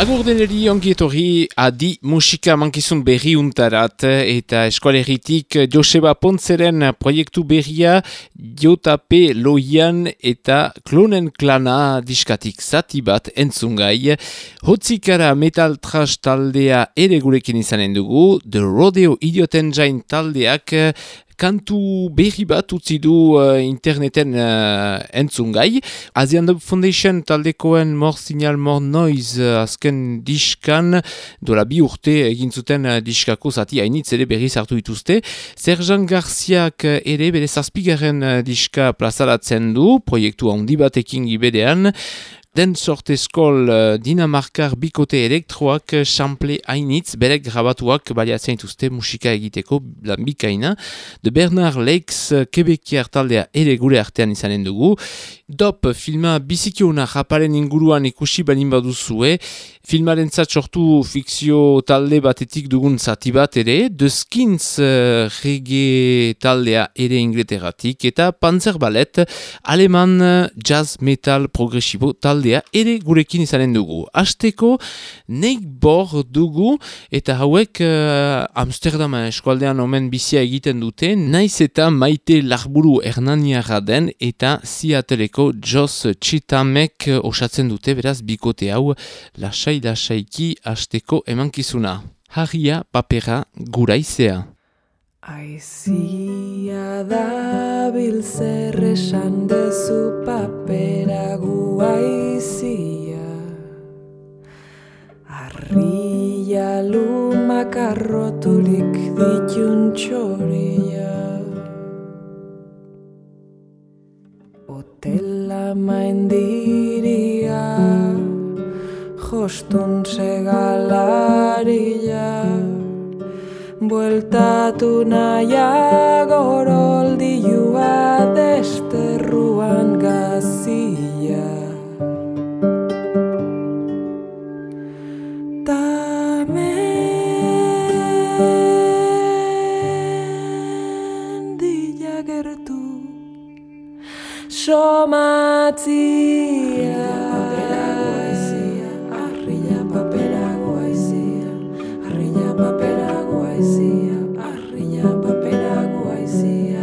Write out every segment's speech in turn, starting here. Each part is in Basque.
Agur deneri ongi etorri adi musika mankizun berri untarat eta eskualeritik Joseba Pontzeren proiektu berria JP Loian eta Klonen Klana diskatik zati bat entzungai. Hotzikara metal trash taldea ere gurekin izanen dugu, The Rodeo Idioten Jain taldeak kantu berri bat utzi du uh, interneten uh, entzungai. Asian Dub Foundation taldekoen More Signal More Noise uh, azken diskan dola bi urte egin zuten uh, diskako zati hainitz ere berri zartu dituzte. Serjan Garziak ere bere zazpigaren uh, diska plazaratzen du, proiektu handi batekin gibedean, Den sortezkol uh, Dinamarkar bikote elektroak uh, sample hainitz berek grabatuak baliatzen dituzte musika egiteko lan bikaina. De Bernard Lakes uh, Quebeciar taldea ere gure artean izanen dugu. Dop filma bizikiona raparen inguruan ikusi balin baduzue. Filmaren sortu fikzio talde batetik dugun zati bat ere. The Skins uh, reggae taldea ere ingleteratik eta Panzer Ballet aleman uh, jazz metal progresibo taldea ere gurekin izanen dugu. Azteko neik bor dugu eta hauek uh, Amsterdam eskualdean omen bizia egiten dute, naiz eta maite larburu hernaniara den eta Seattleko Joss Chitamek osatzen dute beraz bikote hau lasai-lasaiki azteko emankizuna. Harria papera guraizea. Aizia da zer esan dezu papera guaizia Arria lumak arroturik ditun txoria Otela maindiria Jostun segalaria Bueltatu nahiago roldilua desterruan somatzia. Arrilla papera guaizia, arrilla papera guaizia, arrilla papera guaizia.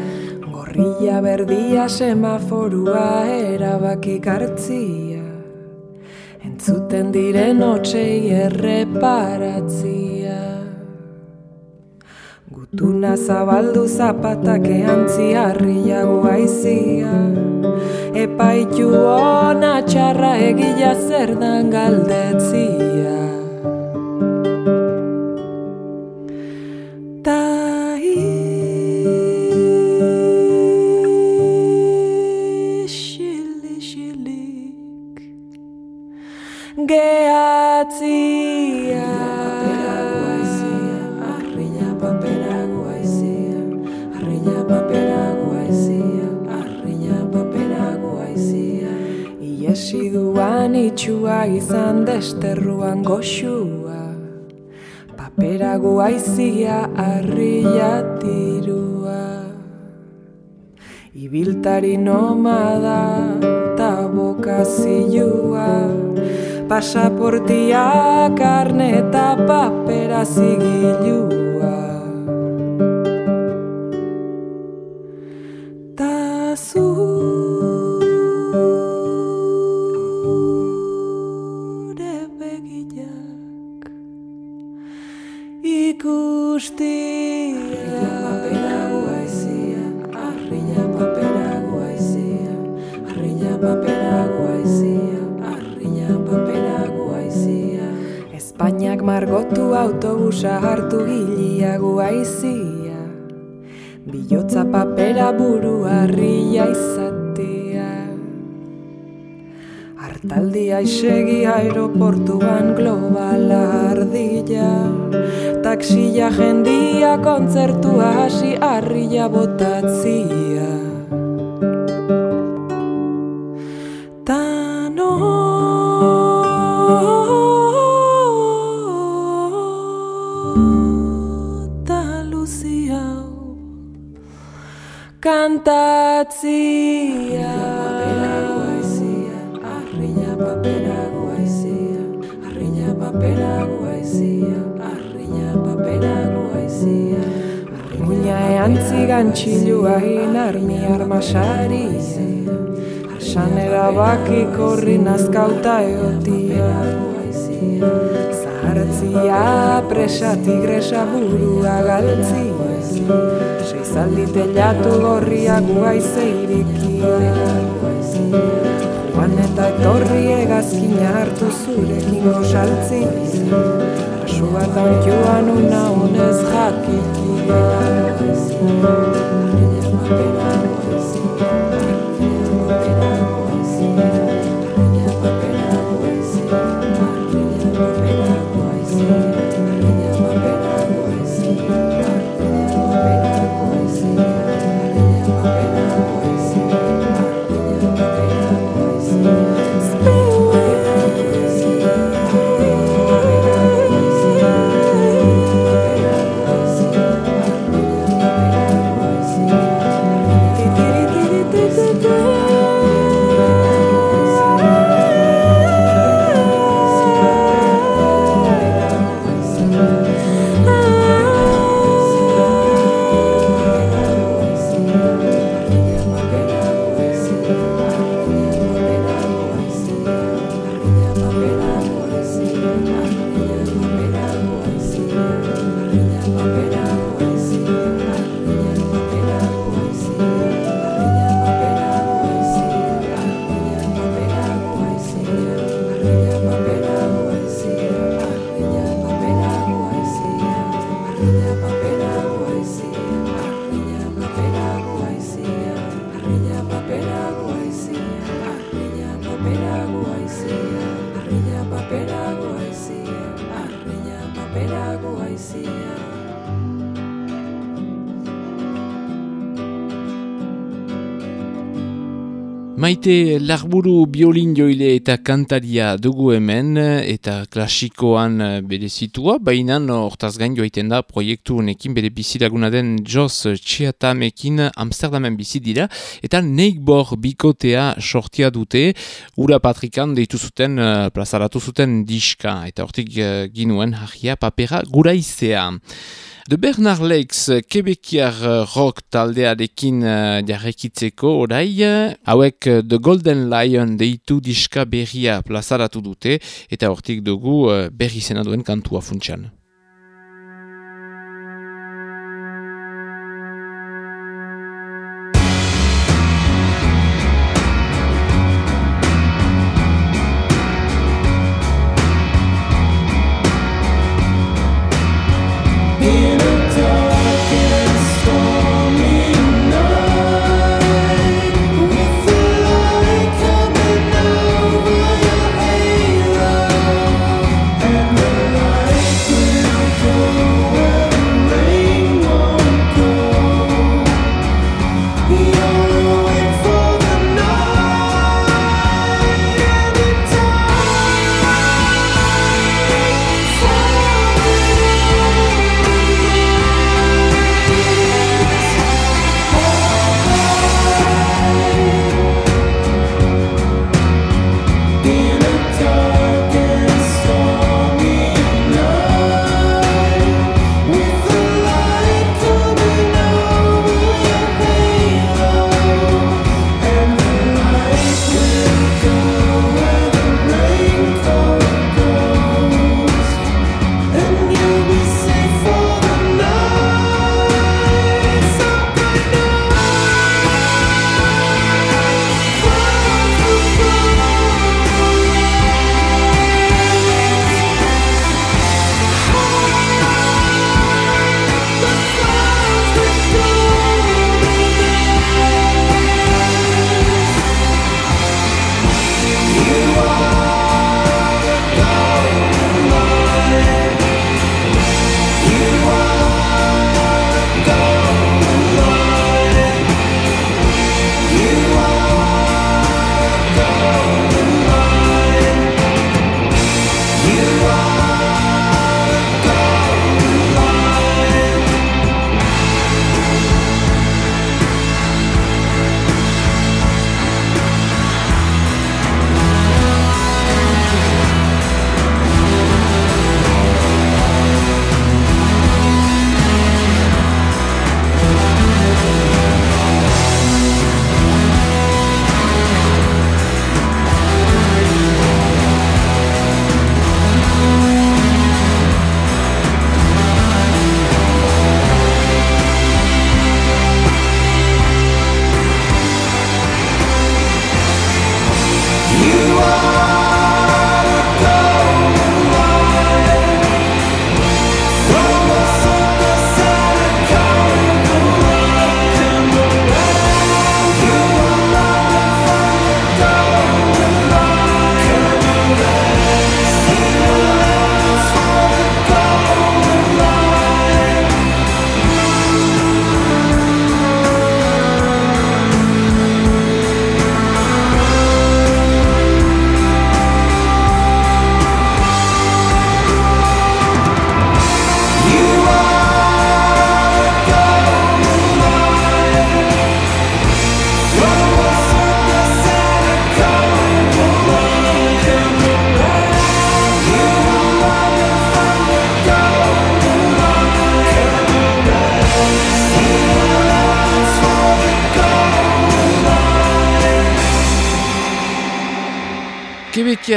Gorrilla berdia semaforua erabaki kartzia, entzuten diren otxei erreparatzia. Gutuna zabaldu zapatak eantzi harria guaizia Epaitu ona txarra egila zer dan galdetzia duan itxua izan desterruan goxua Papera guaizia arrilla tirua. Ibiltari nomada ta bokazioa Pasaportia karne eta papera zigilua autobusa hartu gilia guaizia, bilotza papera buru harria izatia. Hartaldia isegi aeroportuan globala ardilla Taxia jendia kontzertua hasi harria botatzia atzia Papera guaizia, arriña papera guaizia Arriña papera guaizia, arriña papera guaizia Muña ean zigan txilua inarmi armasari Arsan erabaki korri nazkauta eotia Zahartzia presa tigresa burua galtzia Seizaldi telatu gorria guaize iriki Juan eta etorri egazkina hartu zurekin gosaltzi Asu bat antioan una unez jakiki Maite larburu biolin joile eta kantaria dugu hemen eta klasikoan eh, bere zitua, baina hortaz gain joaiten da proiektu honekin bere bizilaguna den Jos Chiatamekin Amsterdamen bizi dira eta neikbor bikotea sortia dute ura patrikan deitu zuten uh, plazaratu zuten diska eta hortik uh, ginuen jarria papera gura izea. De Bernard Lakes kebekiar uh, rock taldearekin uh, jarrekitzeko orai, hauek The Golden Lion deitu diska berria plazaratu dute, eta hortik dugu berri zena duen kantua funtsan.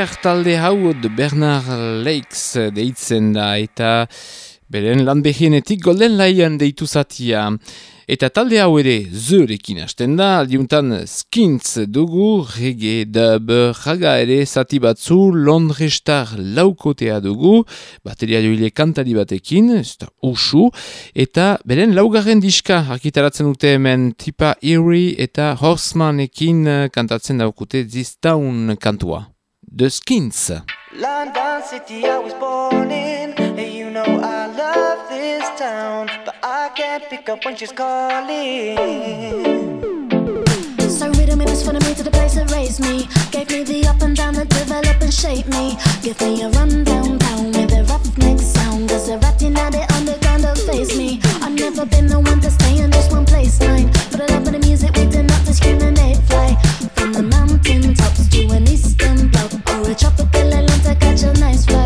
Kebekiar talde hau de Bernard Lakes deitzen da eta beren lan behienetik Golden Lion deitu zatia. Eta talde hau ere zurekin hasten da, aldiuntan skintz dugu, reggae dub, jaga ere zati batzu, londrestar laukotea dugu, bateria joile kantari batekin, ez da usu, eta beren laugarren diska arkitaratzen dute hemen tipa Erie eta Horsemanekin kantatzen daukute ziztaun kantua. The Skins. London City, I was born in, and you know I love this town, but I can't pick up when she's calling. So rhythm is for me to the place that raised me. Gave me the up and down that develop and shape me. Give me a run downtown with a roughneck sound. Cause a ratty now the underground don't face me. I've never been the one to stay in just one place nine. But I love the music we do not discriminate. Fly from the mountain tops to an eastern block or a tropical island to catch a nice vibe.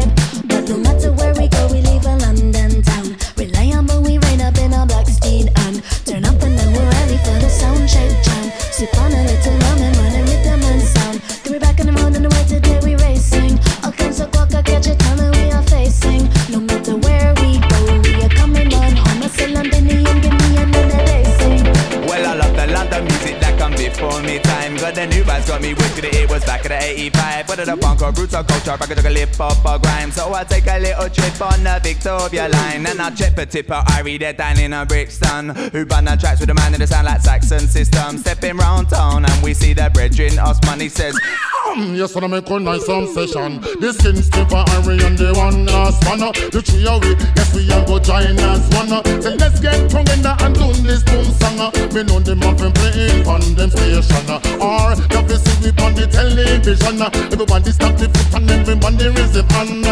Got me wicked. Back in the 85. Whether the punk or roots or culture, took a lip up or grime. So I take a little trip on the Victoria line. And I chip a tipper, I read it down in a Brixton. Who band the tracks with a man that sound like Saxon system. Stepping round town and we see the brethren. Osman, he says, Um, yes, wanna make a nice um, session. The skin skipper, Harry and the one last one. uh, The of we, yes, we all go join as one. uh. So let's get together and do this boom song. uh. Me know them have been playing on them station. uh. Or the see we on the television. Uh. Everybody stop the foot and everybody raise the hand.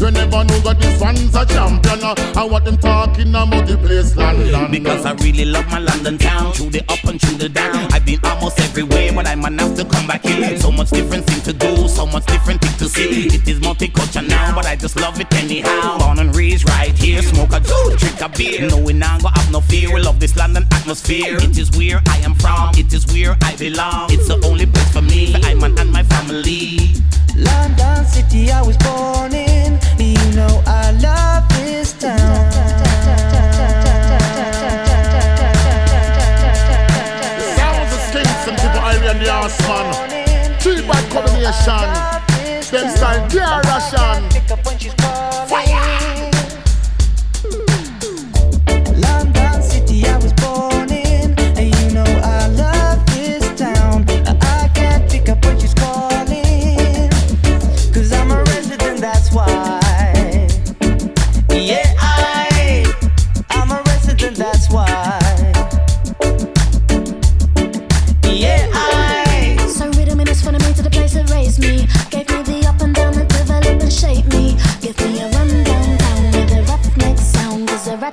You never know that this one's a champion. And what them talking about the place London. Because I really love my London town, through the up and through the down. I've been almost everywhere, but I'm enough to come back here. So much different thing to do, so much different thing to see. It is multicultural now, but I just love it anyhow. Born and raised right here, smoke a joe, drink a beer. No, we not go have no fear. We love this London atmosphere. It is where I am from, it is where I belong. It's the only place for me, I'm an family. London City, I was born in. You know I love this town. Sounds of skinks and people Harry and the ass man. Three bad combination. Them style pure Russian.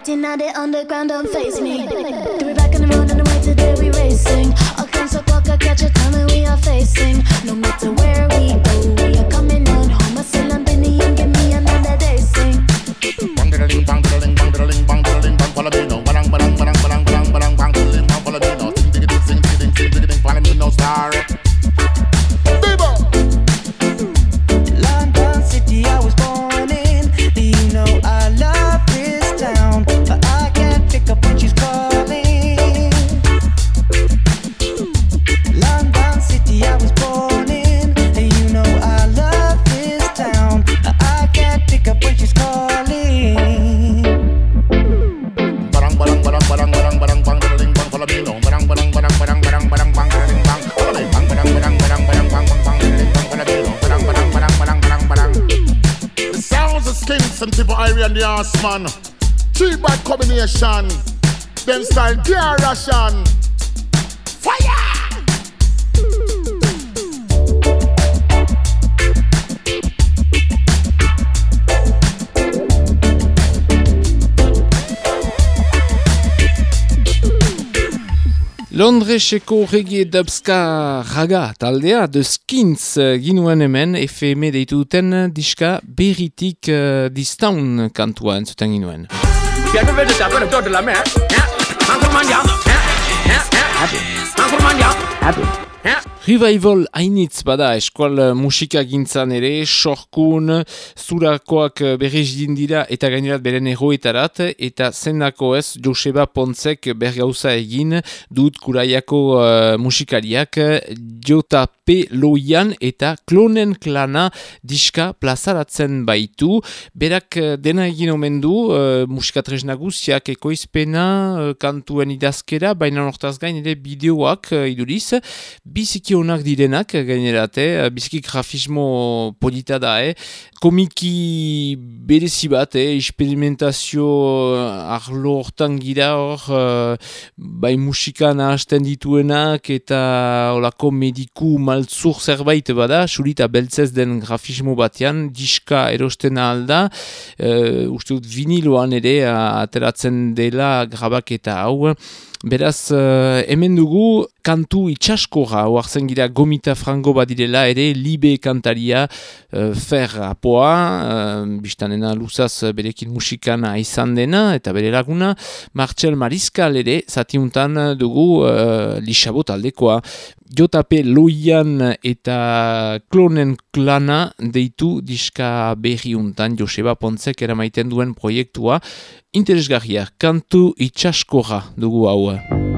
Sound. Cause a ratty the underground don't face me. We back on the road and the way today we racing. All kinds of I catch a time and we are facing. No matter where man. Three bad combination. Them style pure Russian. Londreseko reggae dubska raga taldea, The Skins eh, ginuen hemen, FM deitu duten diska berritik uh, distaun kantua entzuten ginuen. Bien ver Revival hainitz bada eskual eh, musika gintzan ere, sorkun, zurakoak eh, berriz dira eta gainerat beren egoetarat, eta zendako ez Joseba Pontzek bergauza egin dut kuraiako uh, musikariak Jota P. Loian eta Klonen Klana diska plazaratzen baitu. Berak dena egin omen du, uh, musikatrez nagusiak ekoizpena, uh, kantuen idazkera, baina nortaz gain ere bideoak uh, iduriz, biziki onak direnak gainerate, eh, biziki grafismo polita da, eh? komiki berezi bat, eh? experimentazio eh, arlo hortan gira hor, uh, bai musika nahazten dituenak eta olako mediku maltzur zerbait bada, surita beltzez den grafismo batean, diska erosten alda, uh, uste dut viniloan ere ateratzen dela grabaketa hau, Beraz, hemen dugu kantu itxaskora, oartzen gira gomita frango badirela ere, libe kantaria, uh, fer apoa, uh, biztanena luzaz berekin musikana izan dena, eta bere laguna, Martxel Mariskal ere, zatiuntan dugu uh, lixabot aldekoa. JP Loian eta Klonen Klana deitu diska berriuntan Joseba Pontzek eramaiten duen proiektua interesgarria, kantu itxaskora dugu hau.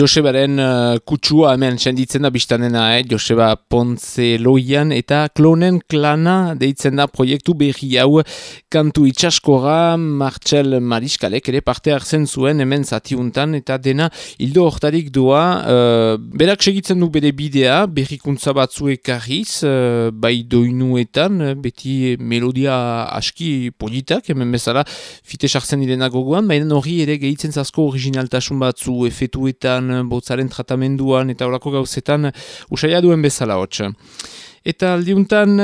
Josebaren uh, kutsua hemen senditzen da biztanena, eh? Joseba Pontze Loian eta klonen klana deitzen da proiektu berri hau kantu itxaskora Martxel Mariskalek ere parte hartzen zuen hemen zatiuntan eta dena hildo hortarik doa uh, berak segitzen du bere bidea berrikuntza batzuek arriz uh, bai doinuetan beti melodia aski politak hemen bezala fite sartzen direna gogoan baina hori ere gehitzen zasko originaltasun batzu efetuetan botzaren tratamenduan eta horako gauzetan usaila duen bezala hotx. Eta aldiuntan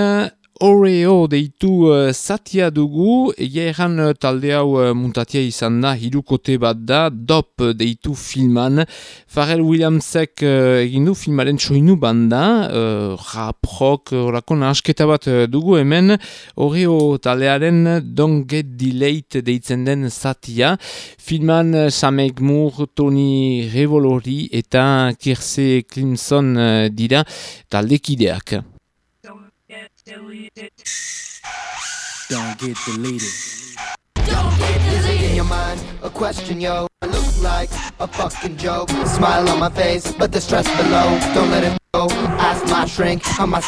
Oreo deitu uh, zatia dugu, egia erran uh, talde hau uh, muntatia izan da, hirukote bat da, dop deitu filman. Pharrell Williamsek uh, egin du filmaren soinu banda, uh, rap, rock, orako nahasketa bat dugu hemen, Oreo taldearen Don't Get Delayed deitzen den zatia. Filman uh, Samek Moore, Tony Revolori eta Kirse Clemson uh, dira taldekideak. Deleted. Don't get deleted. Don't get deleted. In your mind, a question, yo. I look like a fucking joke. Smile on my face, but the stress below. Don't let it go. Ask my shrink how my.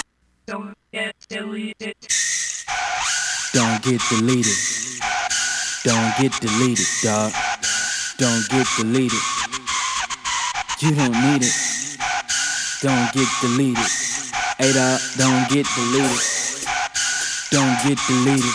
Don't get deleted. Don't get deleted. Don't get deleted, dog. Don't get deleted. You don't need it. Don't get deleted. Ada, don't get deleted. Don't get deleted.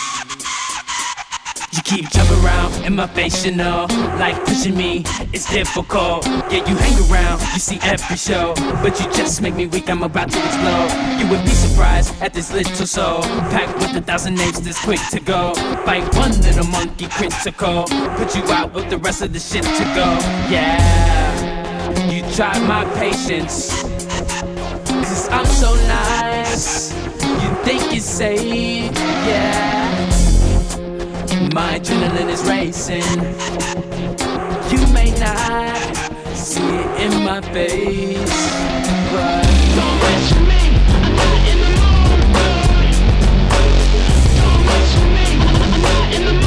You keep jumping around in my face, you know, like pushing me. It's difficult. Yeah, you hang around, you see every show, but you just make me weak. I'm about to explode. You would be surprised at this little soul, packed with a thousand names, this quick to go. Fight one little monkey critical, put you out with the rest of the shit to go. Yeah, you tried my patience. Cause I'm so nice. You think you're safe, yeah. My adrenaline is racing. You may not see it in my face, but don't with me. I'm not in the mood. Me. I'm not in the mood.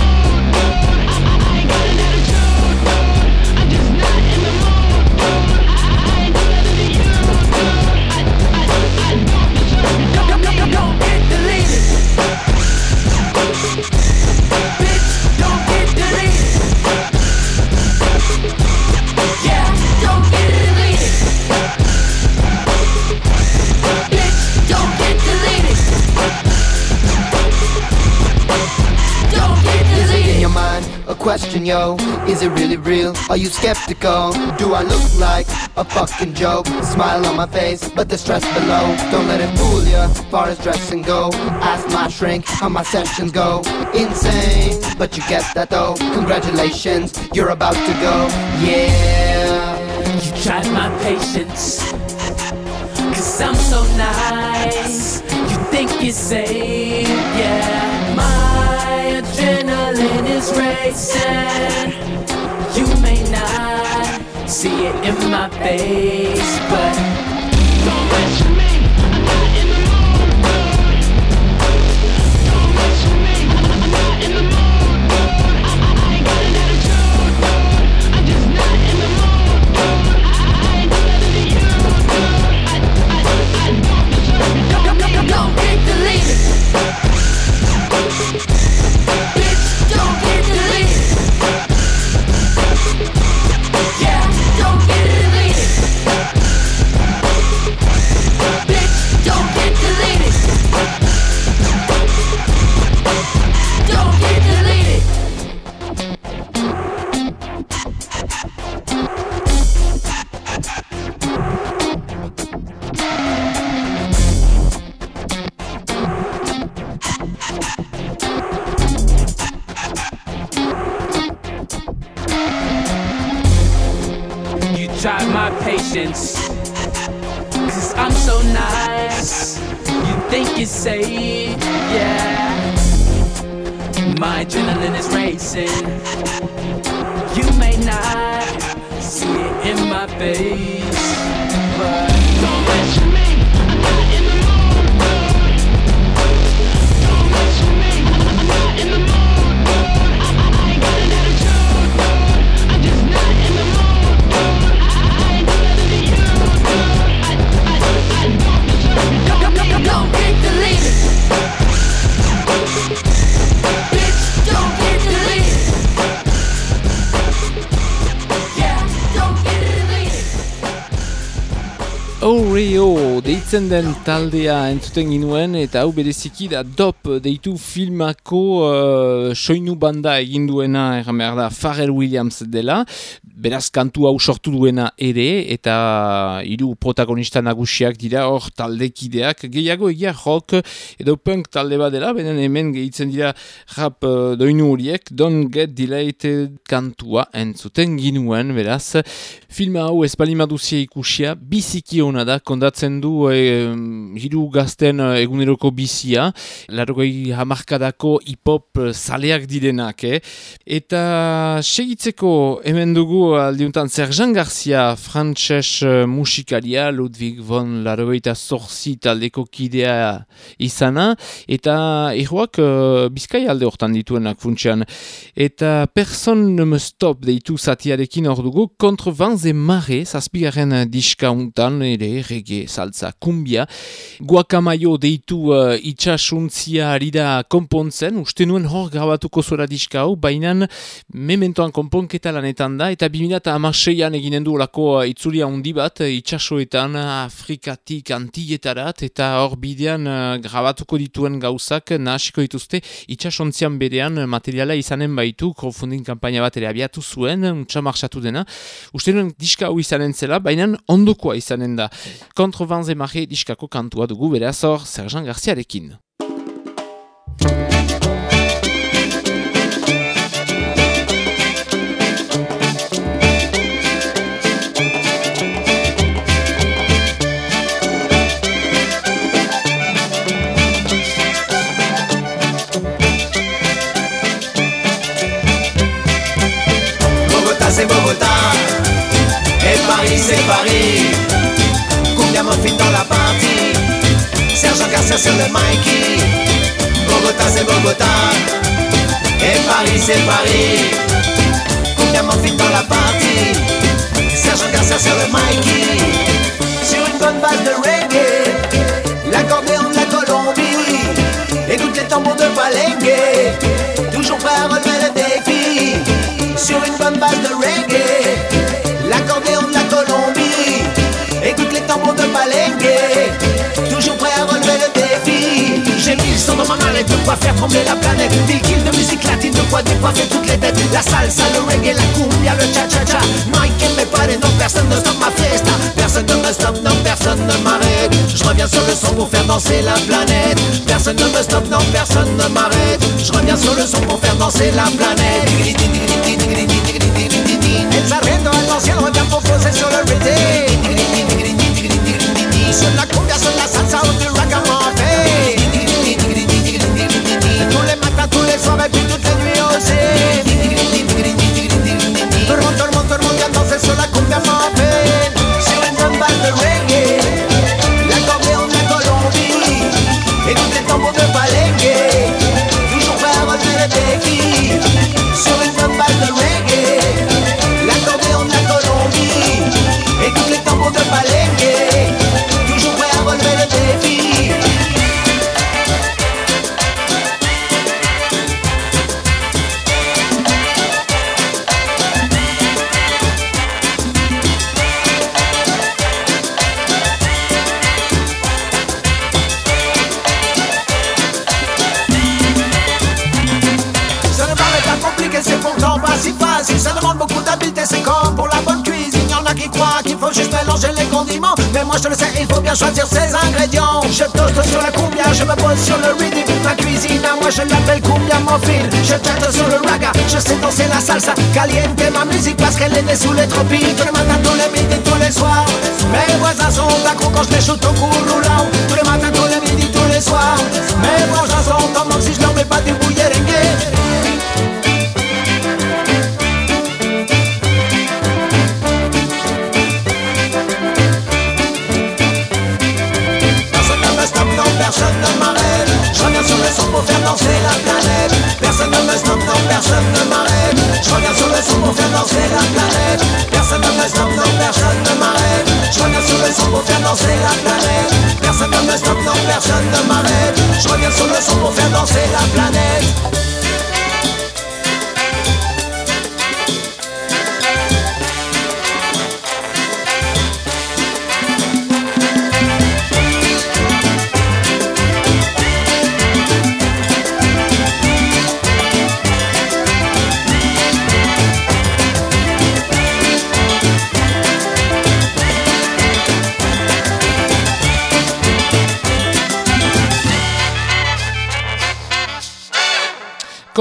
Question, yo. Is it really real? Are you skeptical? Do I look like a fucking joke? Smile on my face, but the stress below. Don't let it fool ya. Far as dressing go. Ask my shrink how my sessions go. Insane, but you get that though. Congratulations, you're about to go. Yeah. You tried my patience. Cause I'm so nice. You think you're safe, yeah. My adrenaline is racing. You may not see it in my face, but don't with me. Patience. Cause I'm so nice. You think you're safe, yeah. My adrenaline is racing. You may not see it in my face, but don't with me. I'm not in the mood. Don't with me. I'm not in. Oreo deitzen den taldea entzuten ginuen eta hau bereziki da dop deitu filmako uh, soinu banda egin duena erran behar da Pharrell Williams dela beraz kantu hau sortu duena ere eta hiru protagonista nagusiak dira hor taldekideak. Gehiago egia rock edo punk talde bat dela benen hemen gehitzen dira rap uh, doinu horiek. Don't Get Delayed kantua entzuten ginuen beraz. Filma hau espalimaduzia ikusia biziki hona da kondatzen du e, hiru gazten eh, eguneroko bizia. Largoi hamarkadako hip-hop zaleak direnak eh? eta segitzeko hemen dugu aldiuntan Serjan Garcia frantses uh, musikalia Ludwig von Laroita Zorzi taldeko kidea izana eta erroak uh, bizkai alde hortan dituenak funtsean. Eta person ne me stop deitu zatiarekin hor dugu contre vanze mare zazpigaren diska untan ere rege saltza kumbia. Guakamaio deitu uh, itxasuntzia ari konpontzen uste nuen hor grabatuko zora diska bainan mementoan konponketa lanetan da eta 2006an eginen du olako uh, itzulia handi bat uh, itxasoetan Afrikatik antilletarat eta hor bidean grabatuko dituen gauzak nahasiko dituzte. Itxasontzian berean materiala izanen baitu crowdfunding kampaina bat ere abiatu zuen, untsa marsatu dena. Uste nuen diska hau izanen zela bainan ondokoa izanen da. Contre Vanze Mare diskako kantua dugu beraz hor Serjan Garciarekin Paris c'est Paris. Combien film dans la partie? Sergent Garcia sur le Mikey. Bogota c'est Bogota. Et Paris c'est Paris. Combien film dans la partie? Sergent Garcia sur le Mikey. Sur une bonne base de reggae. L'accordéon de la Colombie. Écoute les tambours de Palenque. Toujours prêt à relever le défi. Sur une bonne base de reggae L'accordéon de la Colombie Écoute les tambours de Palenque Toujours prêt à relever le défi J'ai mis le son dans ma mallette, de quoi faire trembler la planète Des kills de musique latine, de quoi décoiffer toutes les têtes La salsa, le reggae, la cumbia, le cha-cha-cha Mike et mes pares, non personne ne stoppe ma fiesta Personne ne me stoppe, non personne ne m'arrête Je reviens sur le son pour faire danser la planète Personne ne me stoppe, non personne ne m'arrête Je reviens sur le son pour faire danser la planète El sargento al ancien Son la cumbia, son la salsa,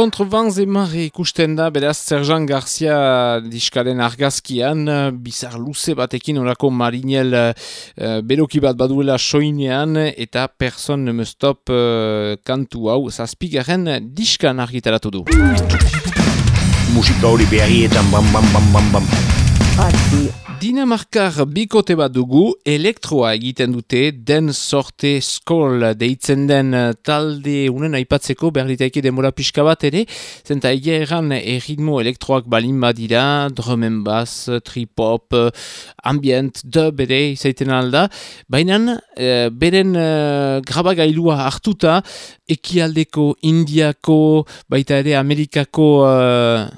Contre vents et marre ikusten da, beraz, Serjan Garcia diskaren argazkian, bizar luze batekin orako marinel uh, beroki bat baduela soinean, eta ne me stop uh, kantu hau, zazpigaren diskan argitaratu du. Musika hori bam bam bam bam. Dinamarkar bikote bat dugu, elektroa egiten dute, den sorte skol deitzen den eh, talde unen aipatzeko behar ditaike demora pixka bat ere, zenta egia erran erritmo elektroak balin badira, drumen bass, trip-hop, ambient, dub ere izaiten alda, baina e, beren e, grabagailua hartuta, ekialdeko, indiako, baita ere amerikako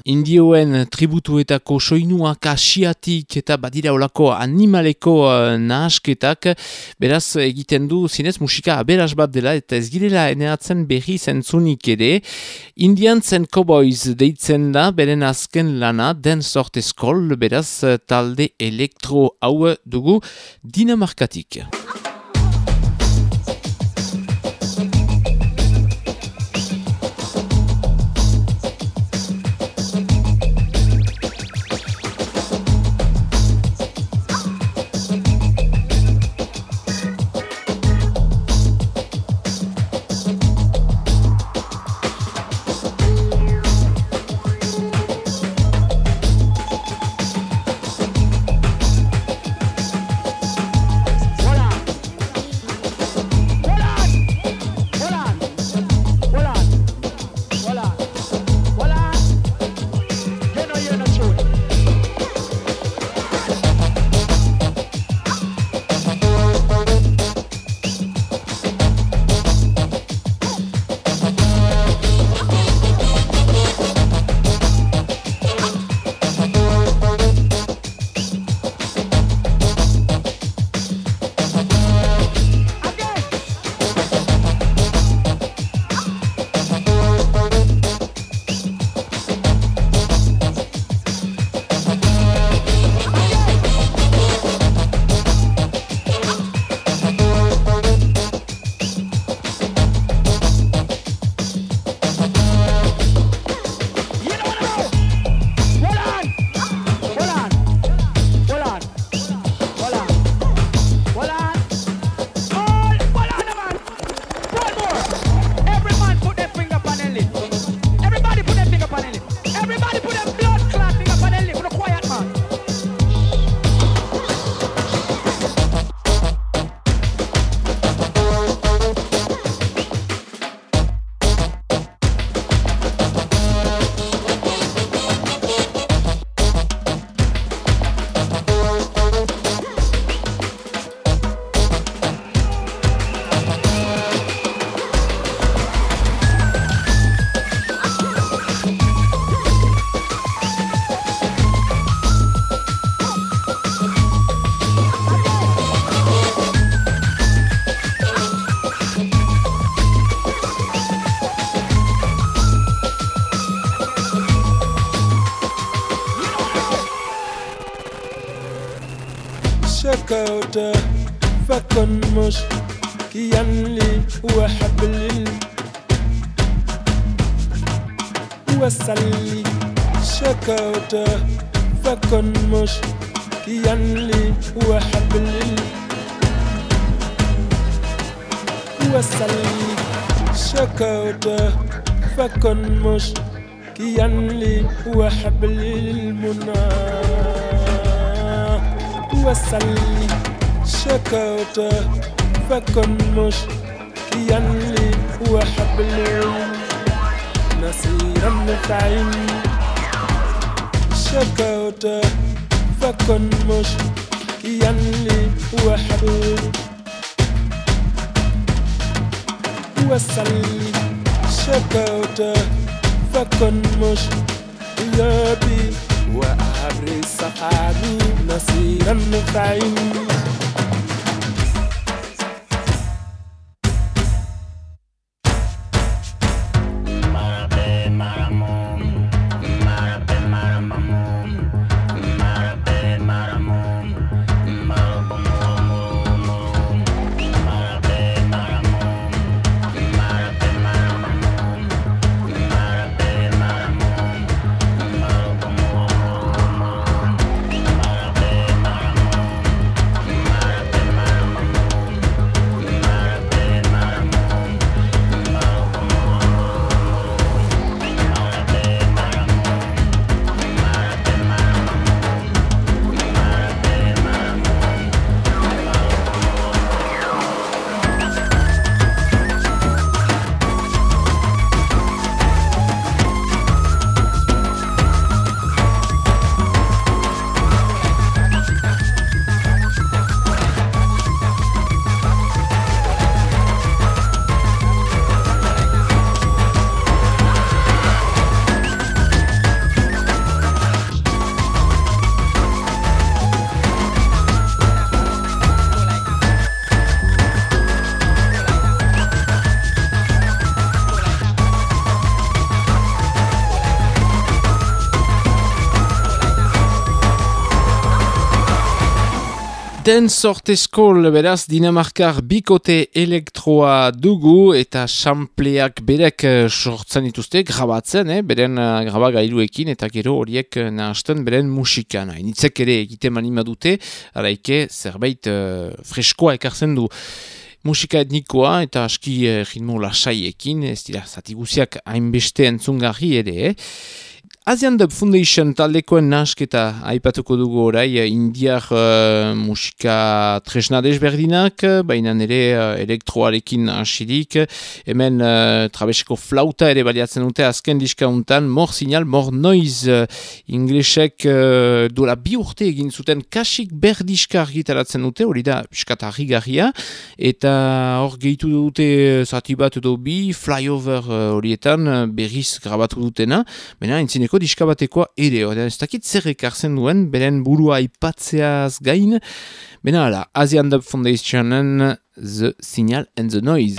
indioen tributuetako soinuak asiatik eta badira olako animaleko uh, nahasketak, beraz egiten du zinez musika aberaz bat dela eta ez girela eneatzen berri zentzunik ere. Indian zen Cowboys deitzen da, beren azken lana, den sorte skol, beraz talde elektro hau dugu dinamarkatik. فكن مش كيانلي وحبل وسلي شكوت فكن مش كيانلي وحبل وسلي شكوت فكن مش كيانلي وحبل المنى وسلي شكوت فكن مش يلي هو حبلي نصيرا متعين عيني شكوت فكن مش يلي هو حبلي وصلي. شكوت فكن مش يابي وأعبر صحابي نصيرا عيني Den sorte eskol beraz Dinamarkar bikote elektroa dugu eta sampleak berek eh, sortzen dituzte grabatzen, eh? beren uh, grabagailuekin eta gero horiek uh, nahasten beren musikan. Hainitzek ere egite manima dute, araike zerbait uh, freskoa ekartzen du. Musika etnikoa eta aski uh, ritmo lasaiekin, ez dira zatiguziak hainbeste entzungarri ere, eh? Asian Dub Foundation taldekoen nasketa aipatuko dugu orai indiar uh, musika tresna desberdinak, baina nire uh, elektroarekin hasirik, hemen uh, trabeseko flauta ere baliatzen dute azken diskauntan, mor signal, mor noise uh, inglesek uh, dola bi urte egin zuten kasik berdiska argitaratzen dute, hori da piskat garria, eta hor gehitu dute zati bat edo bi flyover horietan berriz grabatu dutena, baina entzineko diska batekoa ere, ordean ez dakit zer ekartzen duen, beren burua ipatzeaz gain, bena ala, Asian Dub Foundationen The Signal and the Noise.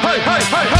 Hey, hey, hey,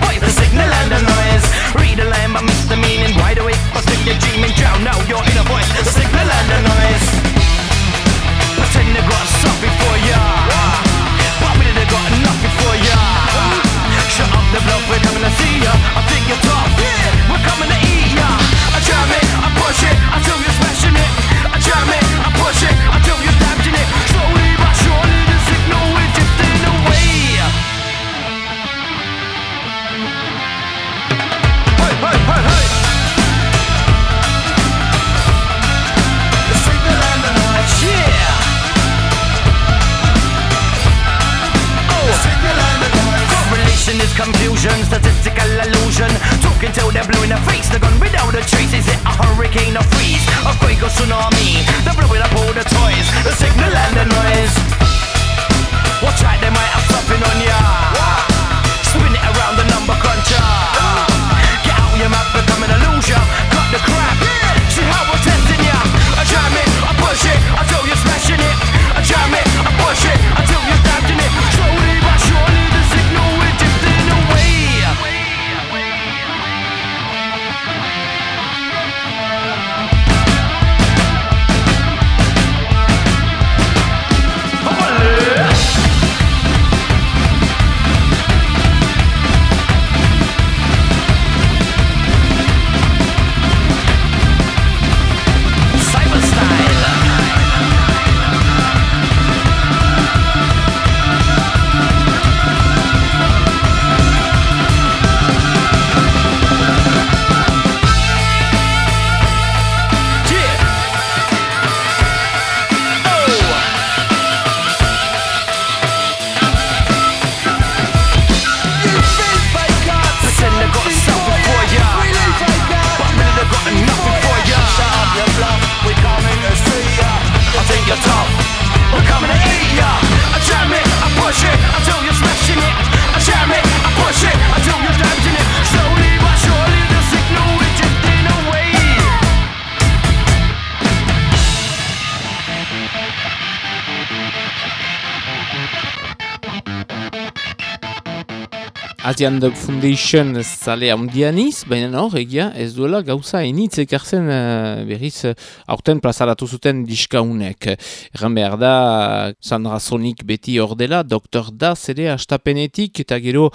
from the signal and the noise. Read the line, but miss the meaning, wide awake, but still you're dreaming, drown now, you're in a voice, the signal and the noise. Pretend they got something for ya, but we they got nothing for ya. Shut up the bluff, we're coming to see ya, I think you're tough, yeah, we're coming to eat ya. I jam it, I push it, until you're is confusion, statistical illusion. Talking till they're blue in the face, the gun without a trace. Is it a hurricane or freeze? A Earthquake or tsunami? They're blowing up all the toys. The signal and the noise. Watch out, they might have something on ya. Spin it around the number cruncher. Get out your map, become an illusion. Cut the crap. See how we're testing ya. I jam it, I push it, until you're smashing it. I jam it, I push it, Asian Dub Foundation zale handianiz, baina hor egia ez duela gauza enitz ekartzen uh, berriz uh, aurten plazaratu zuten diskaunek. Erran behar da, Sandra Sonic beti hor dela, Dr. Das ere astapenetik eta gero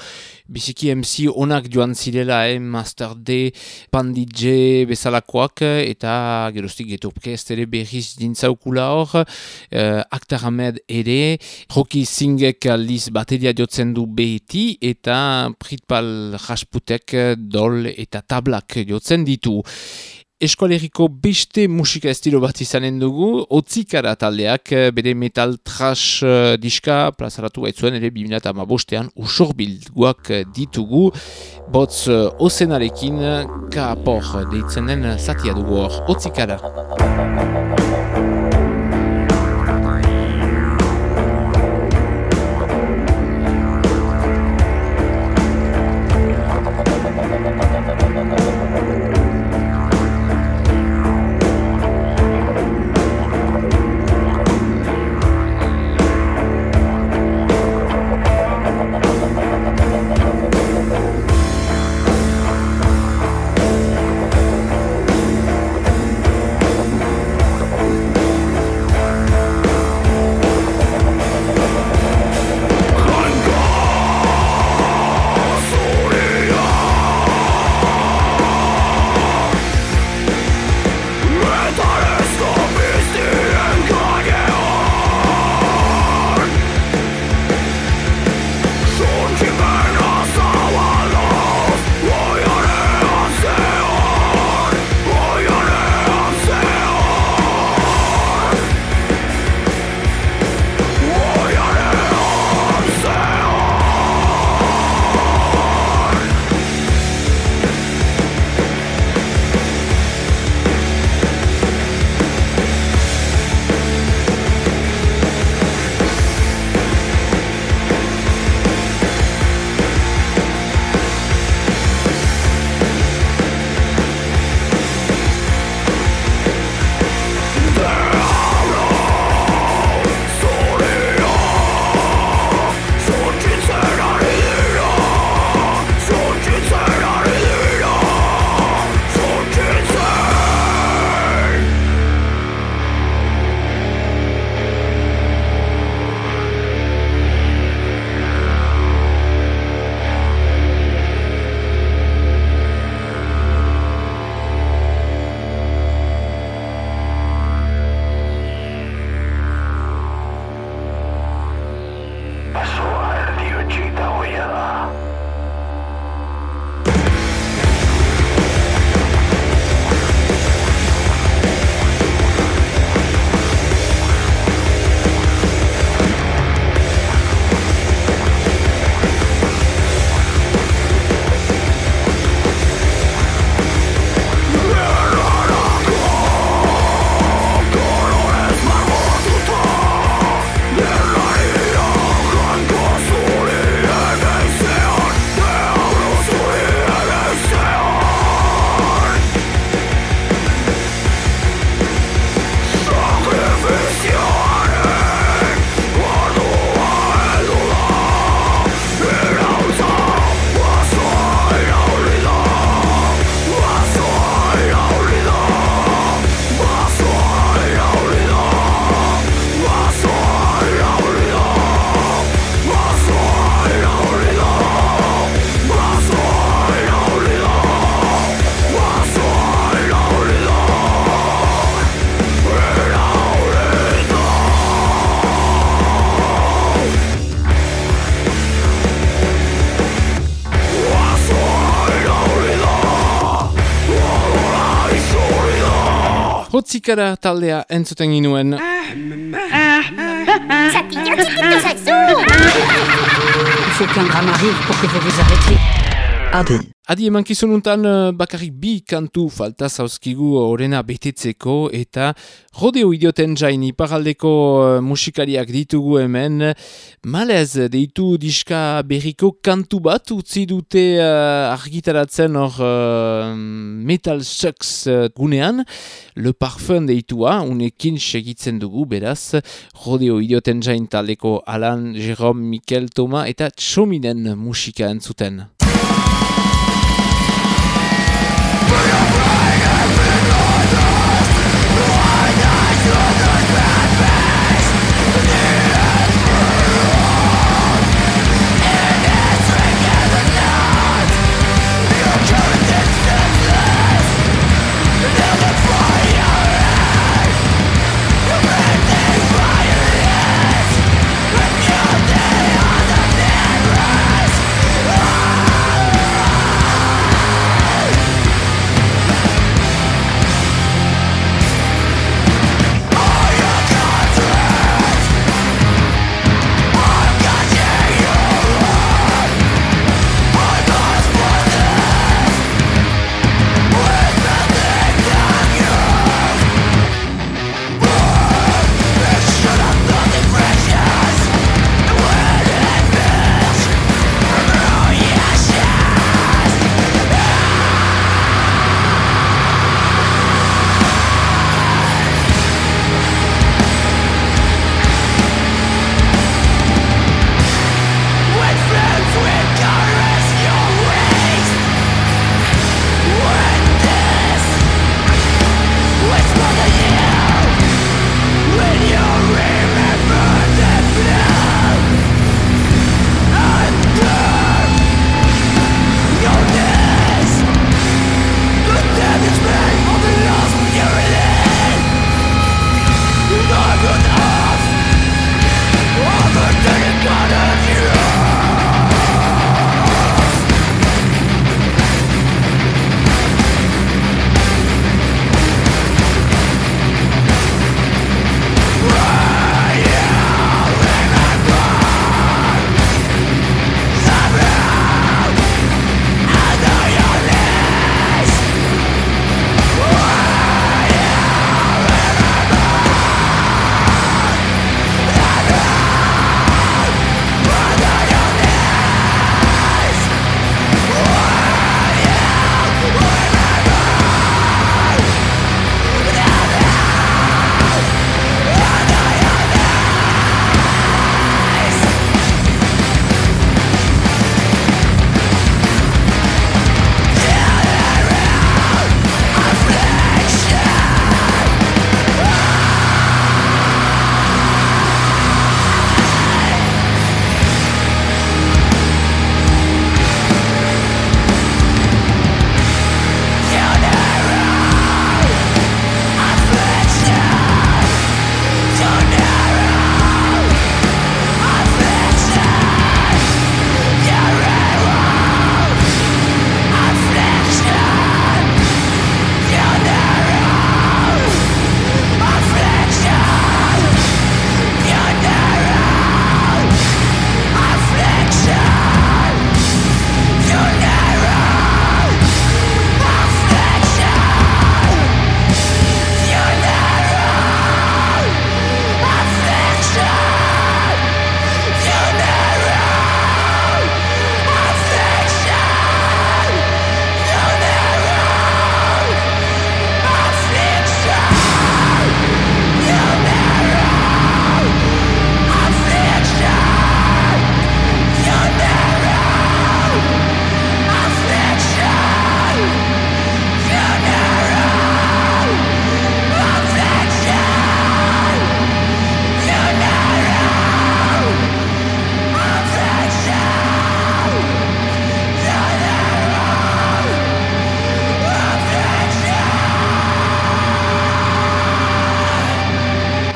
biziki MC onak joan zirela, eh, Master D, Pandi J bezalakoak eta geroztik getopke ez ere berriz dintzaukula hor, uh, Aktar Ahmed ere, Rocky Singek aldiz bateria jotzen du beti eta Pritpal Rasputek dol eta tablak jotzen ditu. Eskualeriko beste musika estilo bat izanen dugu, otzikara taldeak eh, bere metal trash uh, diska plazaratu baitzuen ere 2008an usorbilduak ditugu, botz ozenarekin kapor deitzen den zatia dugu hor, otzikara. Hotzikara taldea entzuten ginuen. Zatillo txikito zaizu! Il faut qu'un drame arrive pour que vous vous arrêtiez. Adi. Adi emankizun untan uh, bakarrik bi kantu falta zauzkigu orena betetzeko eta rodeo idioten jaini paraldeko uh, musikariak ditugu hemen malez deitu diska berriko kantu bat utzi dute uh, argitaratzen hor uh, metal sucks gunean le parfum deitua unekin segitzen dugu beraz rodeo idioten jain taldeko Alan, Jerome, Mikel, Toma eta txominen musika entzuten. free your life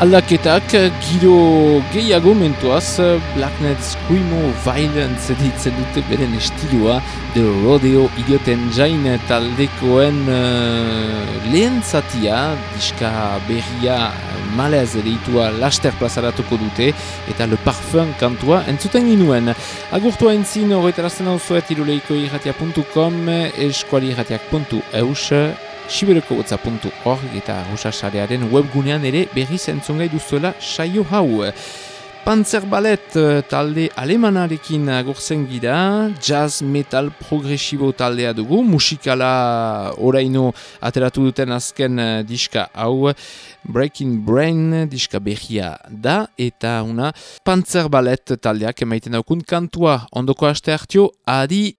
Aldaketak giro gehiago mentuaz Blacknet Screamo Violence ditzen dute beren estilua The Rodeo idioten jain taldekoen uh, lehen zatia diska berria malez deitua laster plazaratuko dute eta Le Parfum kantua entzuten ginuen. Agurtua entzin horretarazten hau zuet iruleiko irratia.com eskuali irratiak.eus sibereko.org eta rusasarearen webgunean ere berri zentzongai duzuela saio hau. Panzer Ballet eh, talde alemanarekin agurzen gira, jazz metal progresibo taldea dugu, musikala oraino ateratu duten azken eh, diska hau, Breaking Brain diska berria da, eta una Panzer Ballet taldeak emaiten daukun kantua, ondoko aste hartio, adi!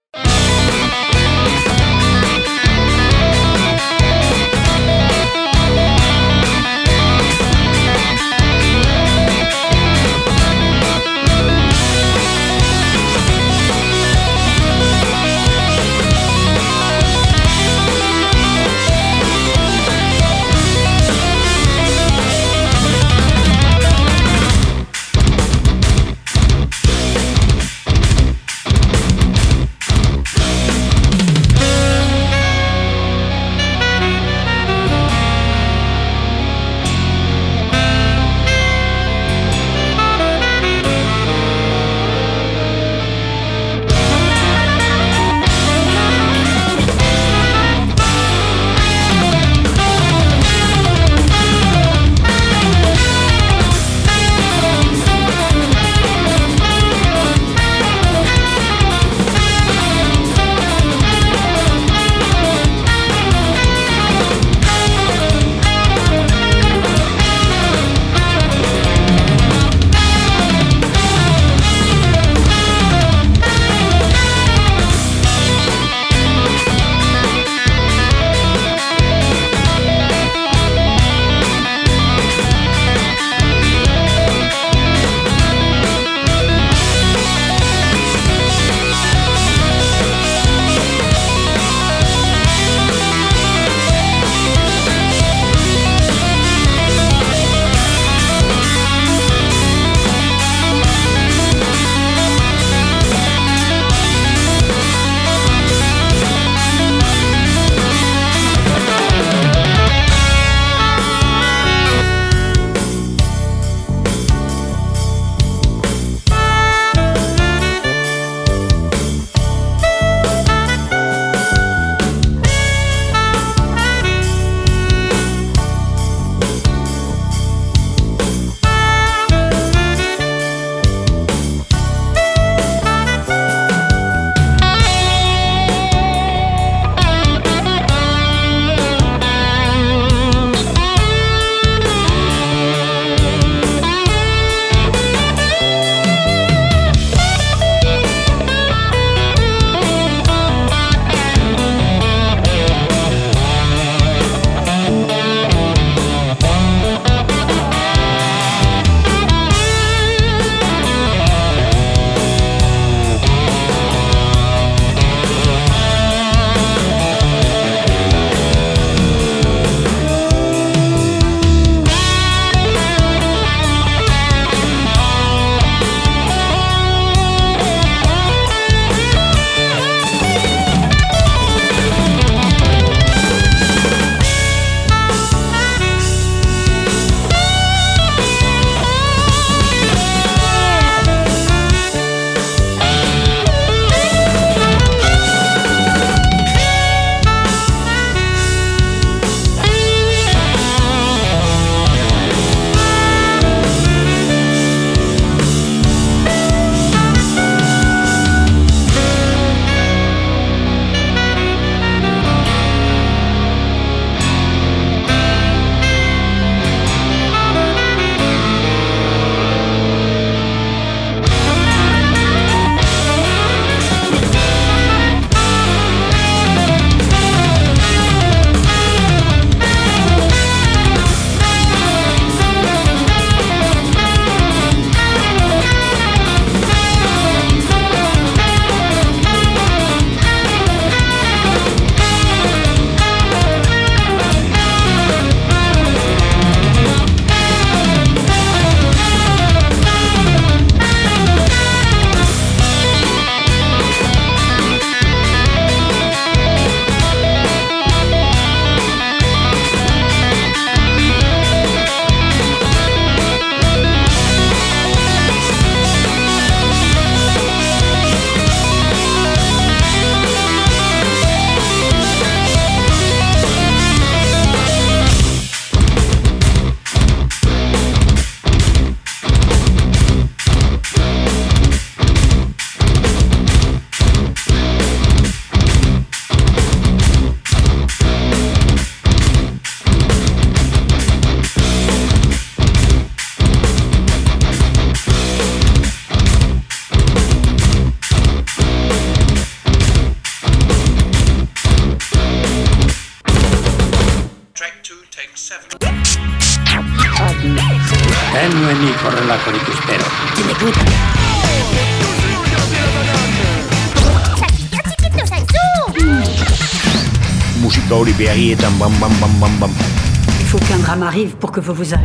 Que vous vous arrêtiez.